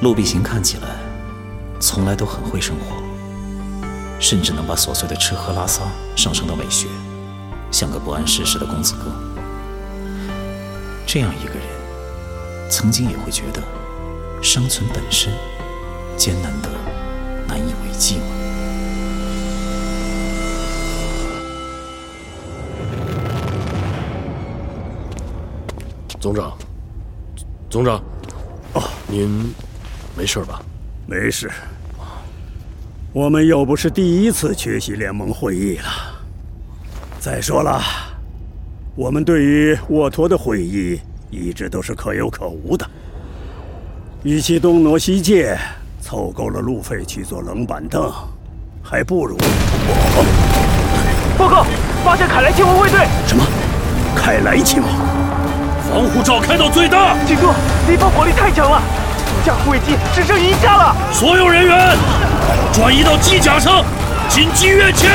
陆碧行看起来从来都很会生活，甚至能把琐碎的吃喝拉撒上升到美学，像个不谙世事的公子哥。这样一个人，曾经也会觉得生存本身艰难的难以为继吗？总长，总长，哦，您没事吧？没事。我们又不是第一次缺席联盟会议了。再说了，我们对于沃托的会议一直都是可有可无的。与其东挪西借，凑够了路费去坐冷板凳，还不如……报告，发现凯莱亲王卫队。什么？凯莱亲王？防护罩开到最大。警哥，敌方火力太强了，架护卫机只剩一架了。所有人员转移到机甲上，紧急跃迁。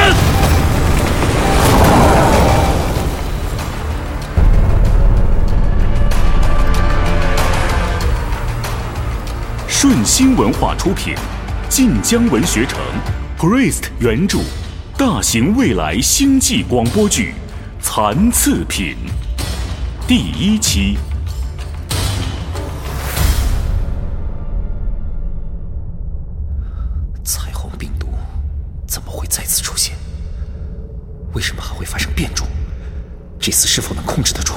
顺心文化出品，晋江文学城，Priest 原著，大型未来星际广播剧《残次品》第一期。这次是否能控制得住？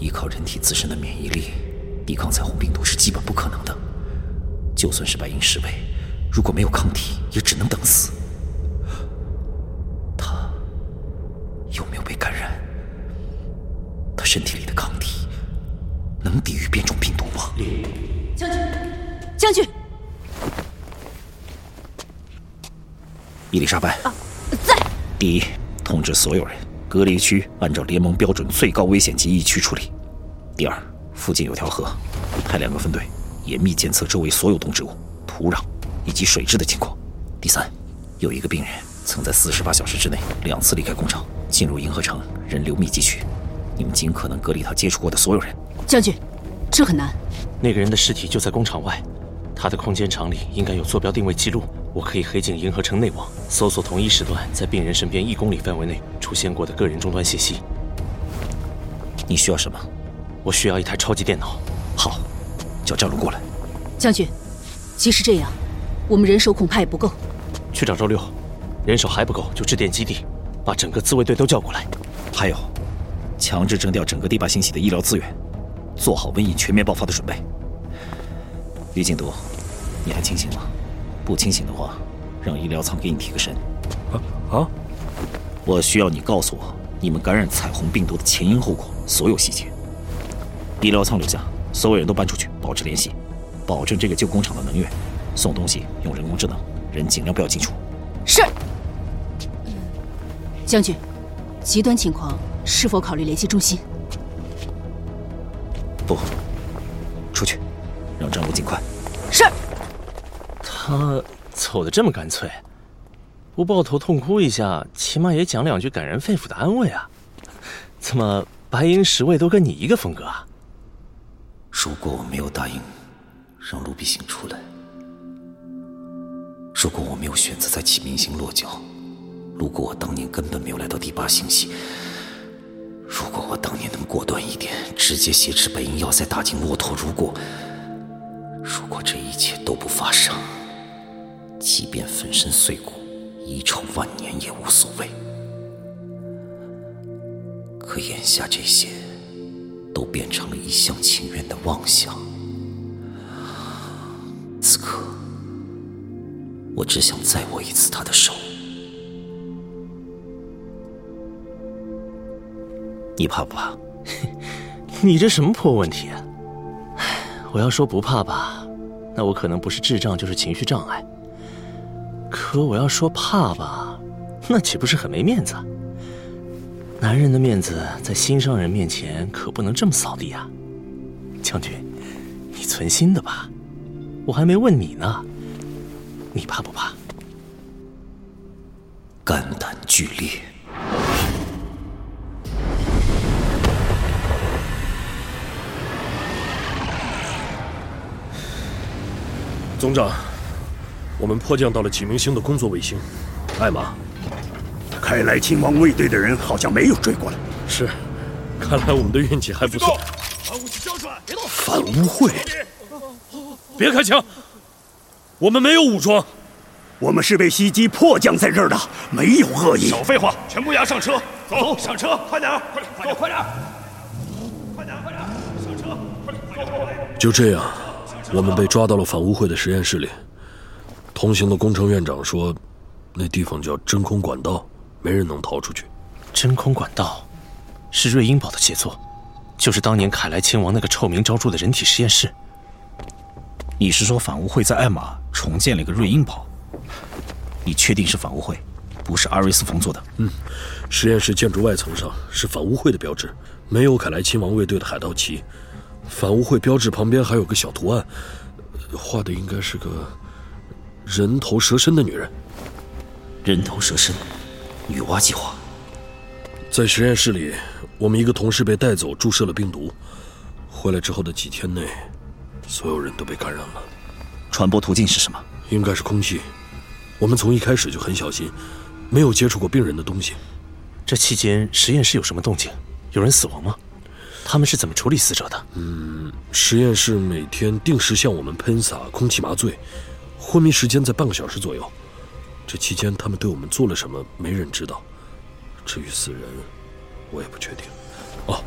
依靠人体自身的免疫力抵抗彩虹病毒是基本不可能的。就算是白银侍卫，如果没有抗体，也只能等死。他有没有被感染？他身体里的抗体能抵御变种病毒吗？将军，将军，伊丽莎白，啊，在。第一，通知所有人，隔离区按照联盟标准最高危险级疫区处理。第二，附近有条河，派两个分队严密监测周围所有动植物、土壤以及水质的情况。第三，有一个病人曾在四十八小时之内两次离开工厂，进入银河城人流密集区，你们尽可能隔离他接触过的所有人。将军，这很难。那个人的尸体就在工厂外，他的空间场里应该有坐标定位记录。我可以黑进银河城内网，搜索同一时段在病人身边一公里范围内出现过的个人终端信息。你需要什么？我需要一台超级电脑。好，叫张龙过来。将军，即使这样，我们人手恐怕也不够。去找周六，人手还不够就致电基地，把整个自卫队都叫过来。还有，强制征调整个第八星系的医疗资源，做好瘟疫全面爆发的准备。李景都，你还清醒吗？不清醒的话，让医疗舱给你提个神。啊啊！我需要你告诉我你们感染彩虹病毒的前因后果，所有细节。医疗舱留下，所有人都搬出去，保持联系，保证这个旧工厂的能源。送东西用人工智能，人尽量不要进出。是。将军，极端情况是否考虑联系中心？不，出去，让张璐尽快。他走的这么干脆，不抱头痛哭一下，起码也讲两句感人肺腑的安慰啊！怎么白银十位都跟你一个风格啊？如果我没有答应让陆必行出来，如果我没有选择在启明星落脚，如果我当年根本没有来到第八星系，如果我当年能果断一点，直接挟持白银要塞打进骆驼，如果如果这一切都不发生，即便粉身碎骨、遗臭万年也无所谓。可眼下这些，都变成了一厢情愿的妄想。此刻，我只想再握一次他的手。你怕不怕？你这什么破问题啊！我要说不怕吧，那我可能不是智障就是情绪障碍。可我要说怕吧，那岂不是很没面子？男人的面子在心上人面前可不能这么扫地啊！将军，你存心的吧？我还没问你呢，你怕不怕？肝胆俱裂。总长，我们迫降到了启明星的工作卫星，艾玛。看来亲王卫队的人好像没有追过来。是，看来我们的运气还不错。把武器交出来！别动！反污会！别开枪！我们没有武装，我们是被袭击迫降在这儿的，没有恶意。少废话，全部押上车！走，上车，快点，快点，快点，快点，快点，快点，上车！快点，快点！就这样，我们被抓到了反污会的实验室里。同行的工程院长说，那地方叫真空管道，没人能逃出去。真空管道，是瑞英堡的杰作，就是当年凯莱亲王那个臭名昭著的人体实验室。你是说反污会在艾玛重建了一个瑞英堡？你确定是反污会，不是阿瑞斯冯做的？嗯，实验室建筑外层上是反污会的标志，没有凯莱亲王卫队的海盗旗。反污会标志旁边还有个小图案，画的应该是个人头蛇身的女人。人头蛇身，女娲计划。在实验室里，我们一个同事被带走，注射了病毒。回来之后的几天内，所有人都被感染了。传播途径是什么？应该是空气。我们从一开始就很小心，没有接触过病人的东西。这期间实验室有什么动静？有人死亡吗？他们是怎么处理死者的？嗯，实验室每天定时向我们喷洒空气麻醉，昏迷时间在半个小时左右。这期间他们对我们做了什么，没人知道。至于死人，我也不确定。哦，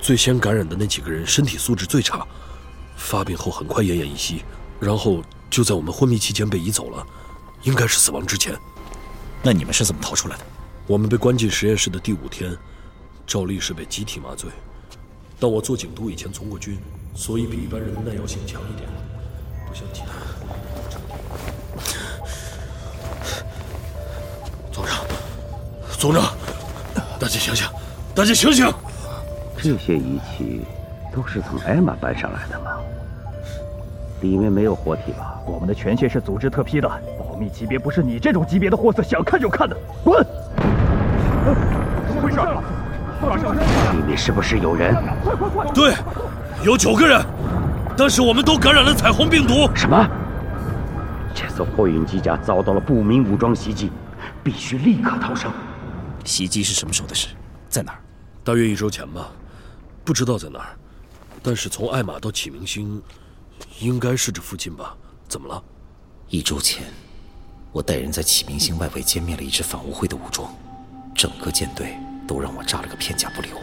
最先感染的那几个人身体素质最差，发病后很快奄奄一息，然后就在我们昏迷期间被移走了，应该是死亡之前。那你们是怎么逃出来的？我们被关进实验室的第五天，照例是被集体麻醉。但我做警督以前从过军，所以比一般人的耐药性强一点，不像其他人。总长，大家醒醒，大家醒醒！这些仪器都是从艾玛搬上来的吗？里面没有活体吧？我们的权限是组织特批的，保密级别不是你这种级别的货色想看就看的。滚！怎么回事？里面是不是有人？对，有九个人，但是我们都感染了彩虹病毒。什么？这艘货运机甲遭到了不明武装袭击，必须立刻逃生。袭击是什么时候的事？在哪儿？大约一周前吧，不知道在哪儿，但是从艾玛到启明星，应该是这附近吧？怎么了？一周前，我带人在启明星外围歼灭了一支反乌会的武装，整个舰队都让我炸了个片甲不留。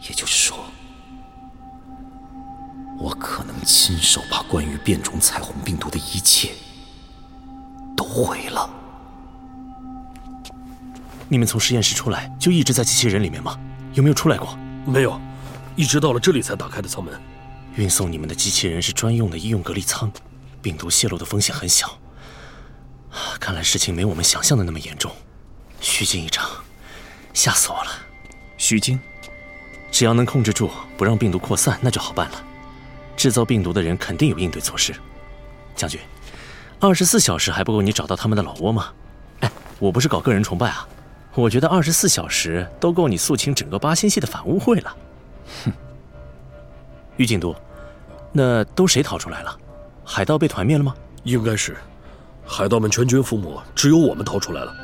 也就是说，我可能亲手把关于变种彩虹病毒的一切都毁了。你们从实验室出来就一直在机器人里面吗？有没有出来过？没有，一直到了这里才打开的舱门。运送你们的机器人是专用的医用隔离舱，病毒泄露的风险很小。看来事情没我们想象的那么严重，虚惊一场，吓死我了。虚惊？只要能控制住不让病毒扩散，那就好办了。制造病毒的人肯定有应对措施。将军，二十四小时还不够你找到他们的老窝吗？哎，我不是搞个人崇拜啊，我觉得二十四小时都够你肃清整个八仙系的反污会了。哼，于锦都，那都谁逃出来了？海盗被团灭了吗？应该是，海盗们全军覆没，只有我们逃出来了。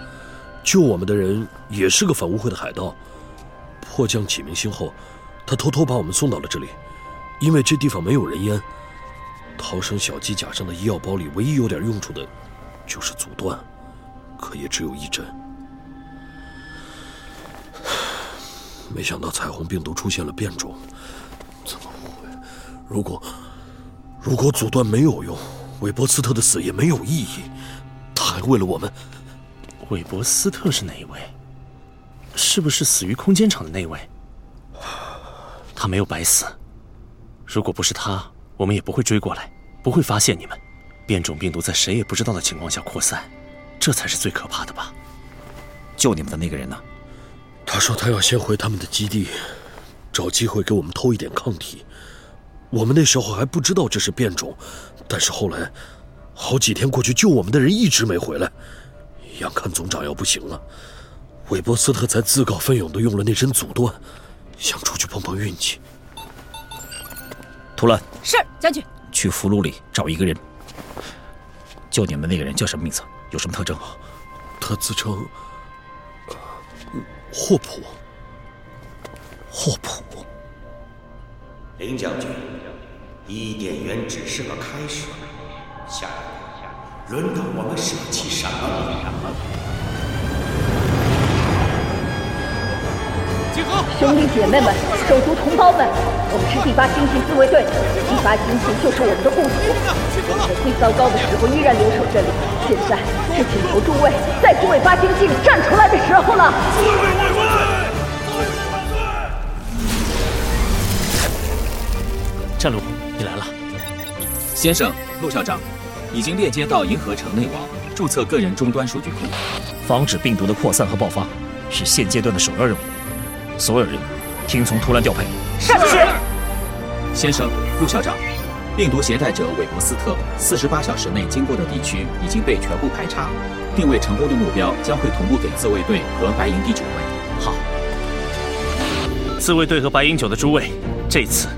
救我们的人也是个反污会的海盗。迫降启明星后，他偷偷把我们送到了这里，因为这地方没有人烟。逃生小机甲上的医药包里唯一有点用处的，就是阻断，可也只有一针。没想到彩虹病毒出现了变种，怎么会？如果如果阻断没有用，韦伯斯特的死也没有意义。他还为了我们。韦伯斯特是哪一位？是不是死于空间场的那位？他没有白死。如果不是他，我们也不会追过来，不会发现你们。变种病毒在谁也不知道的情况下扩散，这才是最可怕的吧？救你们的那个人呢？他说他要先回他们的基地，找机会给我们偷一点抗体。我们那时候还不知道这是变种，但是后来，好几天过去，救我们的人一直没回来。眼看总长要不行了，韦伯斯特才自告奋勇的用了那针阻断，想出去碰碰运气。图兰，是将军。去俘虏里找一个人。救你们那个人叫什么名字？有什么特征？他自称霍普。霍普。林将军，伊甸园只是个开始，下一步轮到我们舍弃什么了？兄弟姐妹们，手足同胞们，我们是第八星系自卫队，第八星系就是我们的故土。我们在最糟糕的时候依然留守这里，现在是请求诸位在诸位八星系里站出来的时候了。自卫万岁！战路，你来了。先生，陆校长，已经链接到银河城内网，注册个人终端数据库，防止病毒的扩散和爆发是现阶段的首要任务。所有人听从图兰调配。是。先生，陆校长，病毒携带者韦伯斯特四十八小时内经过的地区已经被全部排查，定位成功的目标将会同步给自卫队和白银第九位。好。自卫队和白银九的诸位，这次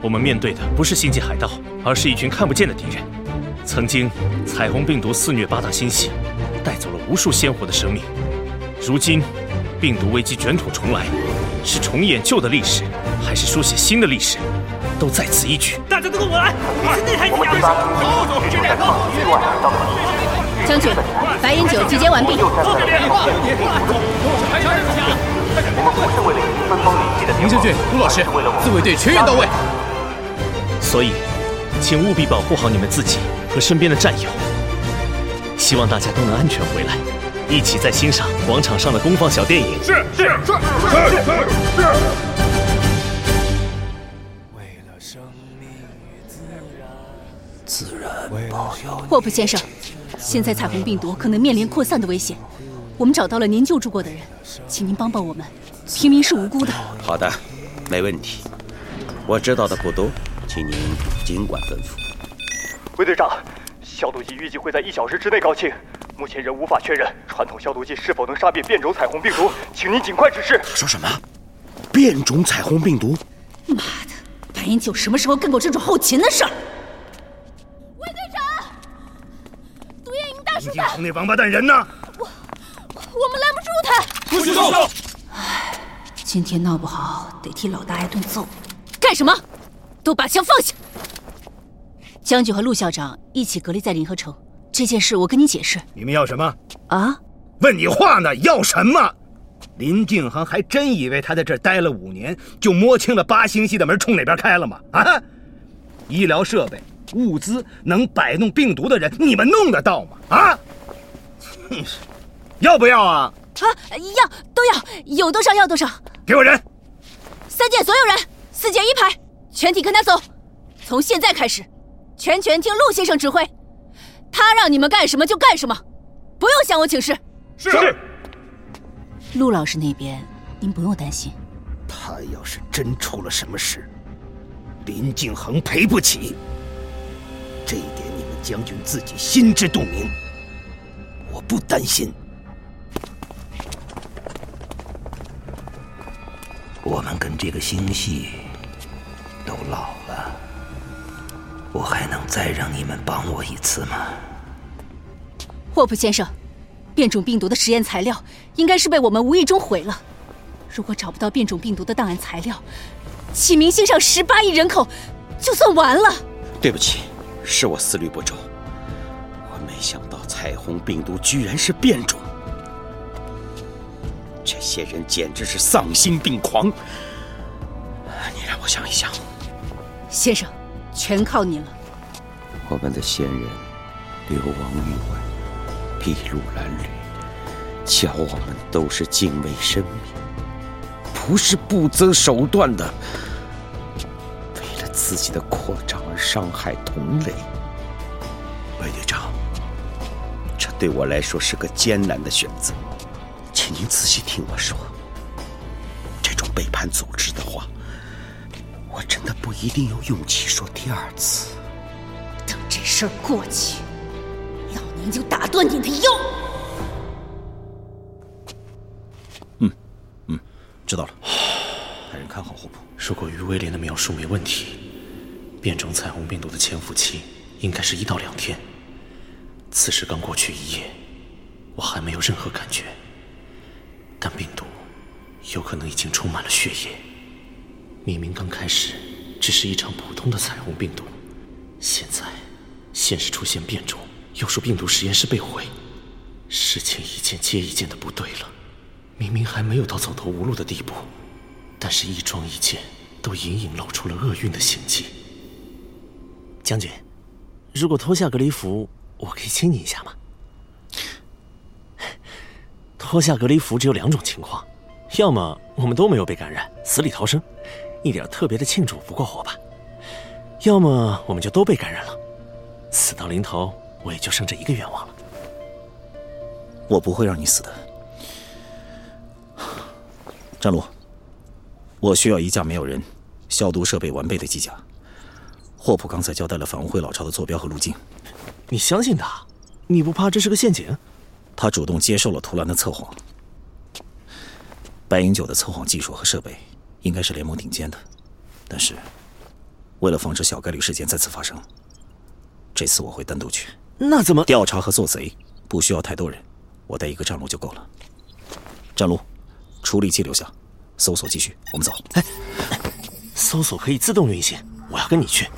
我们面对的不是星际海盗，而是一群看不见的敌人。曾经彩虹病毒肆虐八大星系，带走了无数鲜活的生命。如今。病毒危机卷土重来，是重演旧的历史，还是书写新的历史，都在此一举。大家都跟我来！是那台机甲。走走，这两个。将军，白银九集结完毕。后面连。林将军，陆老师，自卫队全员到位。所以，请务必保护好你们自己和身边的战友。希望大家都能安全回来。一起再欣赏广场上的攻防小电影。是是是是是是。霍普先生，现在彩虹病毒可能面临扩散的危险，我们找到了您救助过的人，请您帮帮我们。平民是无辜的。好的，没问题。我知道的不多，请您尽管吩咐。魏队长，消毒剂预计会在一小时之内搞清。目前仍无法确认传统消毒剂是否能杀灭变种彩虹病毒，请您尽快指示。说什么？变种彩虹病毒？妈的！白银九什么时候干过这种后勤的事儿？魏队长，毒液营大师在。那王八蛋人呢？我我们拦不住他。不许动手！唉，今天闹不好得替老大挨顿揍。干什么？都把枪放下！将军和陆校长一起隔离在临河城。这件事我跟你解释。你们要什么？啊？问你话呢？要什么？林敬恒还真以为他在这待了五年就摸清了八星系的门冲哪边开了吗？啊？医疗设备、物资能摆弄病毒的人，你们弄得到吗？啊？真是，要不要啊？啊，要都要，有多少要多少。给我人，三件所有人，四件一排，全体跟他走。从现在开始，全权听陆先生指挥。他让你们干什么就干什么，不用向我请示。是。陆老师那边，您不用担心。他要是真出了什么事，林敬恒赔不起。这一点你们将军自己心知肚明。我不担心。我们跟这个星系都老了。我还能再让你们帮我一次吗？霍普先生，变种病毒的实验材料应该是被我们无意中毁了。如果找不到变种病毒的档案材料，启明星上十八亿人口就算完了。对不起，是我思虑不周。我没想到彩虹病毒居然是变种，这些人简直是丧心病狂。你让我想一想，先生。全靠你了。我们的先人流亡域外，筚路蓝缕，教我们都是敬畏生命，不是不择手段的自己的扩张而伤害同类。白队长，这对我来说是个艰难的选择，请您仔细听我说。这种背叛组织的话。我真的不一定有勇气说第二次。等这事儿过去，老娘就打断你的腰。嗯，嗯，知道了。派人看好霍普。如果于威廉的描述没问题，变种彩虹病毒的潜伏期应该是一到两天。此时刚过去一夜，我还没有任何感觉，但病毒有可能已经充满了血液。明明刚开始只是一场普通的彩虹病毒，现在先是出现变种，又说病毒实验室被毁，事情一件接一件的不对了。明明还没有到走投无路的地步，但是一桩一件都隐隐露出了厄运的行迹。将军，如果脱下隔离服，我可以亲你一下吗？脱下隔离服只有两种情况，要么我们都没有被感染，死里逃生，一点特别的庆祝不过火吧；要么我们就都被感染了，死到临头我也就剩这一个愿望了。我不会让你死的。张璐，我需要一架没有人、消毒设备完备的机甲。霍普刚才交代了反乌会老巢的坐标和路径。你相信他？你不怕这是个陷阱？他主动接受了图兰的测谎。白银九的测谎技术和设备应该是联盟顶尖的，但是为了防止小概率事件再次发生，这次我会单独去。那怎么调查和做贼不需要太多人，我带一个战路就够了。战路，处理器留下，搜索继续。我们走。哎，搜索可以自动运行，我要跟你去。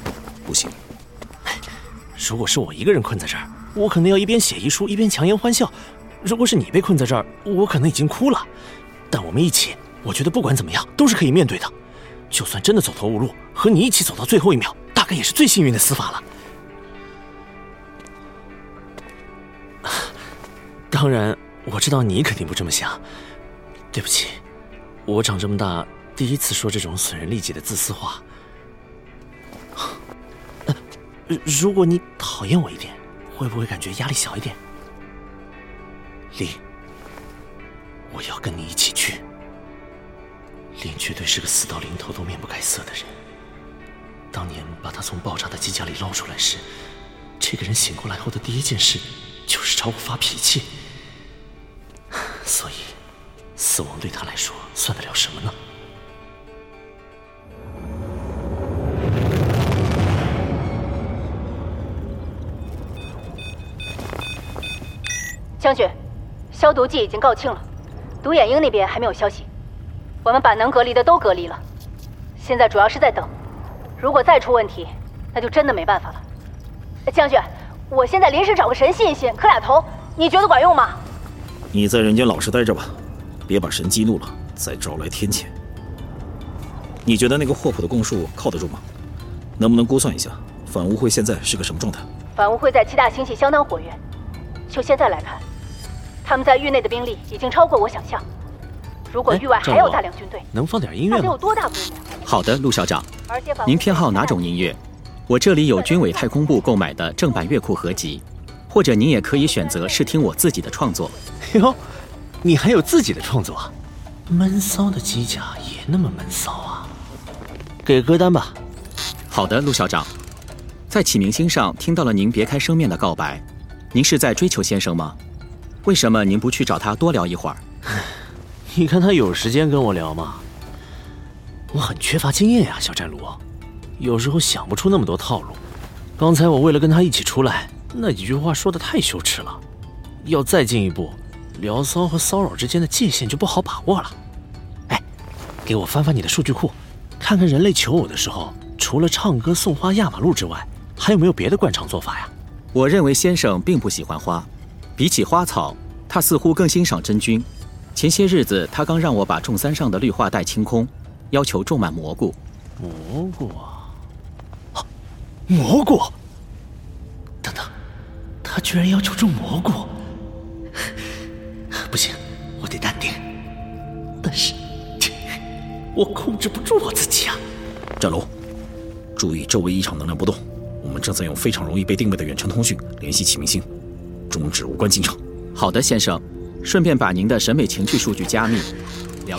不行。如果是我一个人困在这儿，我可能要一边写遗书一边强颜欢笑；如果是你被困在这儿，我可能已经哭了。但我们一起，我觉得不管怎么样都是可以面对的。就算真的走投无路，和你一起走到最后一秒，大概也是最幸运的死法了。当然，我知道你肯定不这么想。对不起，我长这么大第一次说这种损人利己的自私话。如果你讨厌我一点，会不会感觉压力小一点？林，我要跟你一起去。林绝对是个死到临头都面不改色的人。当年把他从爆炸的机甲里捞出来时，这个人醒过来后的第一件事就是朝我发脾气。所以，死亡对他来说算得了什么呢？将军，消毒剂已经告罄了，独眼鹰那边还没有消息。我们把能隔离的都隔离了，现在主要是在等。如果再出问题，那就真的没办法了。将军，我现在临时找个神信一信，磕俩头，你觉得管用吗？你在人间老实待着吧，别把神激怒了，再招来天谴。你觉得那个霍普的供述靠得住吗？能不能估算一下反乌会现在是个什么状态？反乌会在七大星系相当活跃，就现在来看。他们在域内的兵力已经超过我想象。如果域外还有大量军队，能放点音乐吗？得有多大规模？好的，陆校长。您偏好哪种音乐？我这里有军委太空部购买的正版乐库合集，或者您也可以选择试听我自己的创作。哟，你还有自己的创作？闷骚的机甲也那么闷骚啊！给歌单吧。好的，陆校长。在启明星上听到了您别开生面的告白，您是在追求先生吗？为什么您不去找他多聊一会儿？你看他有时间跟我聊吗？我很缺乏经验呀，小战卢，有时候想不出那么多套路。刚才我为了跟他一起出来，那几句话说的太羞耻了。要再进一步，聊骚和骚扰之间的界限就不好把握了。哎，给我翻翻你的数据库，看看人类求偶的时候，除了唱歌送花压马路之外，还有没有别的惯常做法呀？我认为先生并不喜欢花。比起花草，他似乎更欣赏真菌。前些日子，他刚让我把重三上的绿化带清空，要求种满蘑菇。蘑菇啊，蘑菇！等等，他居然要求种蘑菇！不行，我得淡定。但是，我控制不住我自己啊！战龙，注意周围异常能量波动。我们正在用非常容易被定位的远程通讯联系启明星。终止无关进程。好的，先生。顺便把您的审美情趣数据加密。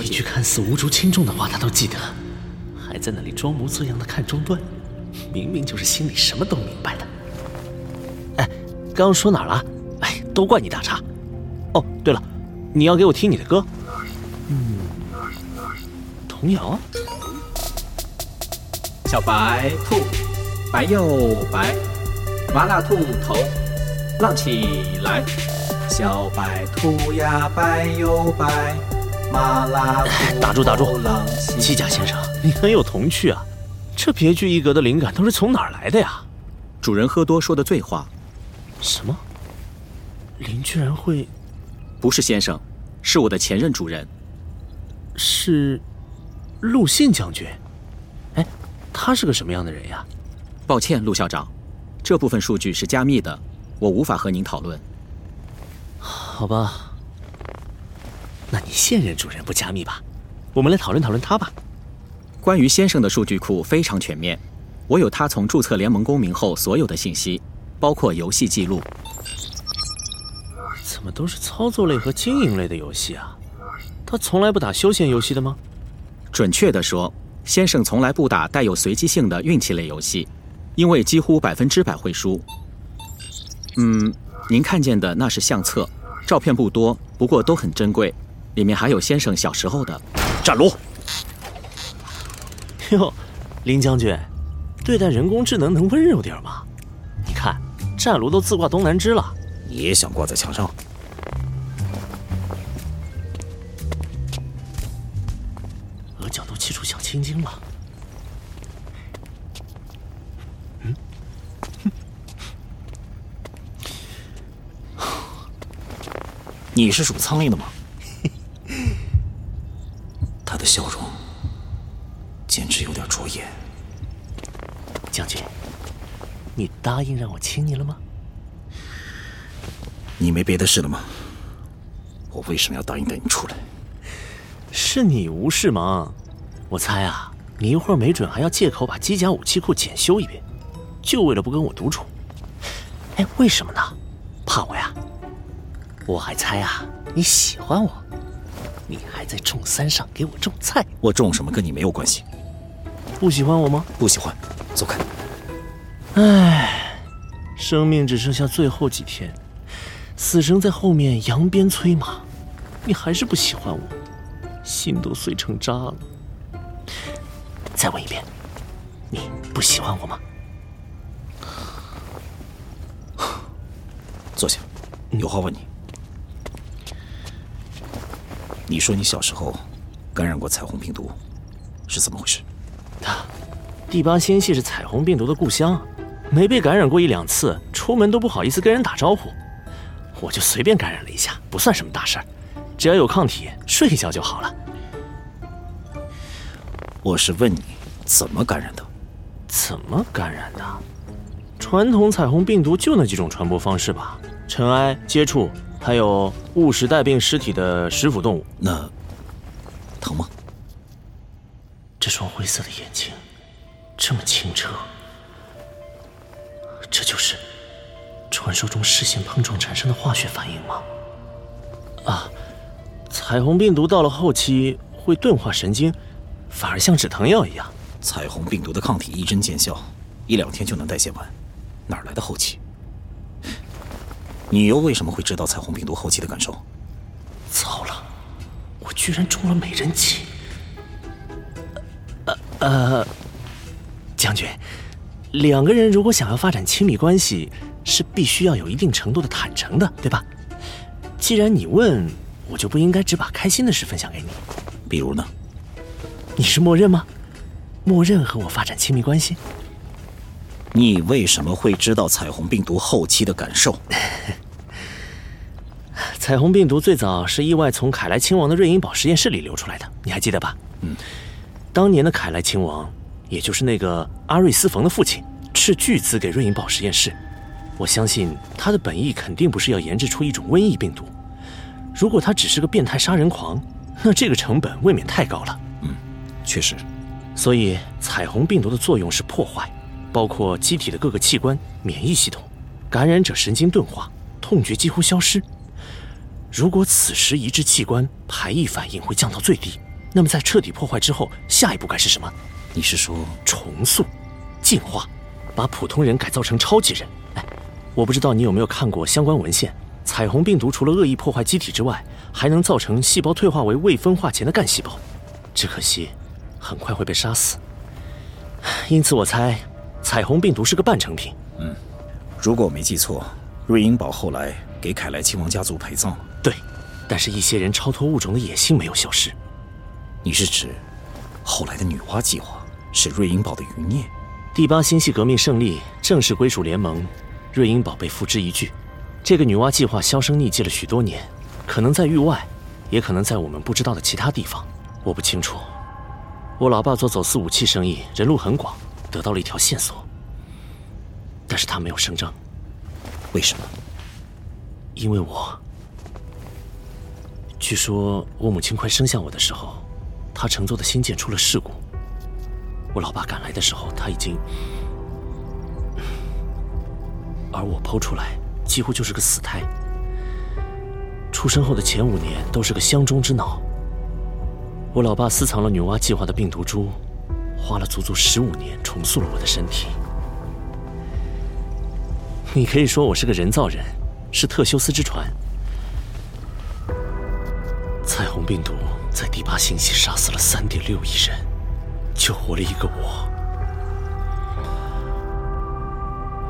一句看似无足轻重的话，他都记得，还在那里装模作样的看终端，明明就是心里什么都明白的。哎，刚刚说哪儿了？哎，都怪你打岔。哦，对了，你要给我听你的歌。嗯，童谣。小白兔，白又白，麻辣兔头，浪起来，小白兔呀白又白，麻辣打住打住机甲先生，你很有童趣啊！这别具一格的灵感都是从哪儿来的呀？主人喝多说的醉话，什么？林居然会不是先生，是我的前任主人。是陆信将军？哎，他是个什么样的人呀？抱歉，陆校长，这部分数据是加密的，我无法和您讨论。好吧，那你现任主人不加密吧？我们来讨论讨论他吧。关于先生的数据库非常全面，我有他从注册联盟公民后所有的信息，包括游戏记录。怎么都是操作类和经营类的游戏啊？他从来不打休闲游戏的吗？准确的说，先生从来不打带有随机性的运气类游戏，因为几乎百分之百会输。嗯，您看见的那是相册，照片不多，不过都很珍贵，里面还有先生小时候的。战卢，哟，林将军，对待人工智能能温柔点吗？你看，战卢都自挂东南枝了。你也想挂在墙上？额角都气出小青筋了。嗯，你是属苍蝇的吗？他的笑容简直有点灼眼。将军，你答应让我亲你了吗？你没别的事了吗？我为什么要答应带你出来？是你无事忙，我猜啊，你一会儿没准还要借口把机甲武器库检修一遍，就为了不跟我独处。哎，为什么呢？怕我呀？我还猜啊，你喜欢我，你还在种山上给我种菜。我种什么跟你没有关系。不喜欢我吗？不喜欢，走开。唉，生命只剩下最后几天，死神在后面扬鞭催马，你还是不喜欢我，心都碎成渣了。再问一遍，你不喜欢我吗？坐下，有话问你。你说你小时候感染过彩虹病毒，是怎么回事？第八星系是彩虹病毒的故乡，没被感染过一两次，出门都不好意思跟人打招呼。我就随便感染了一下，不算什么大事儿，只要有抗体，睡一觉就好了。我是问你怎么感染的？怎么感染的？传统彩虹病毒就那几种传播方式吧，尘埃、接触，还有误食带病尸体的食腐动物。那疼吗？这双灰色的眼睛，这么清澈，这就是传说中视线碰撞产生的化学反应吗？啊，彩虹病毒到了后期会钝化神经，反而像止疼药一样。彩虹病毒的抗体一针见效，一两天就能代谢完，哪来的后期？你又为什么会知道彩虹病毒后期的感受？糟了，我居然中了美人计！呃呃，将军，两个人如果想要发展亲密关系，是必须要有一定程度的坦诚的，对吧？既然你问，我就不应该只把开心的事分享给你。比如呢？你是默认吗？默认和我发展亲密关系？你为什么会知道彩虹病毒后期的感受？彩虹病毒最早是意外从凯莱亲王的瑞银堡实验室里流出来的，你还记得吧？嗯。当年的凯莱亲王，也就是那个阿瑞斯冯的父亲，斥巨资给瑞银堡实验室。我相信他的本意肯定不是要研制出一种瘟疫病毒。如果他只是个变态杀人狂，那这个成本未免太高了。嗯，确实。所以彩虹病毒的作用是破坏，包括机体的各个器官、免疫系统，感染者神经钝化，痛觉几乎消失。如果此时移植器官，排异反应会降到最低。那么在彻底破坏之后，下一步该是什么？你是说重塑、进化，把普通人改造成超级人？哎，我不知道你有没有看过相关文献。彩虹病毒除了恶意破坏机体之外，还能造成细胞退化为未分化前的干细胞，只可惜很快会被杀死。因此，我猜彩虹病毒是个半成品。嗯，如果我没记错，瑞英堡后来给凯莱亲王家族陪葬了。对，但是一些人超脱物种的野性没有消失。你是指后来的女娲计划是瑞英堡的余孽？第八星系革命胜利，正式归属联盟，瑞英堡被付之一炬。这个女娲计划销声匿迹了许多年，可能在域外，也可能在我们不知道的其他地方，我不清楚。我老爸做走私武器生意，人路很广，得到了一条线索，但是他没有声张。为什么？因为我。据说我母亲快生下我的时候，她乘坐的星舰出了事故。我老爸赶来的时候，他已经……而我剖出来。几乎就是个死胎。出生后的前五年都是个箱中之脑。我老爸私藏了女娲计划的病毒株，花了足足十五年重塑了我的身体。你可以说我是个人造人，是特修斯之船。彩虹病毒在第八星系杀死了三点六亿人，救活了一个我。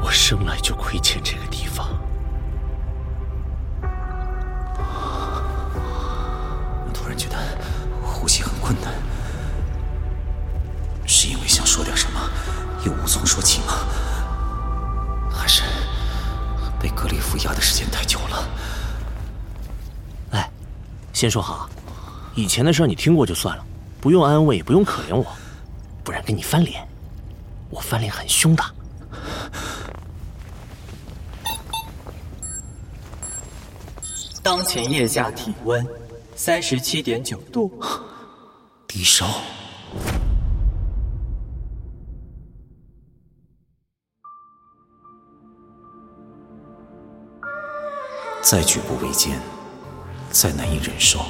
我生来就亏欠这个地方。又无从说起吗？还是被格里夫压的时间太久了？哎，先说好，以前的事你听过就算了，不用安慰，也不用可怜我，不然跟你翻脸，我翻脸很凶的。当前腋下体温。三十七点九度，低烧。再举步维艰，再难以忍受，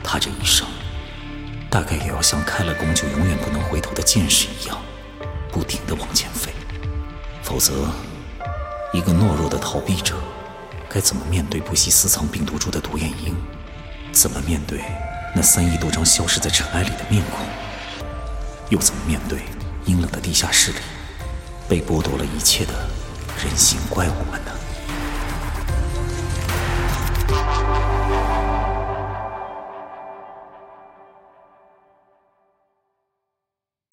他这一生，大概也要像开了弓就永远不能回头的箭矢一样，不停的往前飞。否则，一个懦弱的逃避者，该怎么面对不惜私藏病毒株的独眼鹰？怎么面对那三亿多张消失在尘埃里的面孔？又怎么面对阴冷的地下室里被剥夺了一切的人形怪物们呢？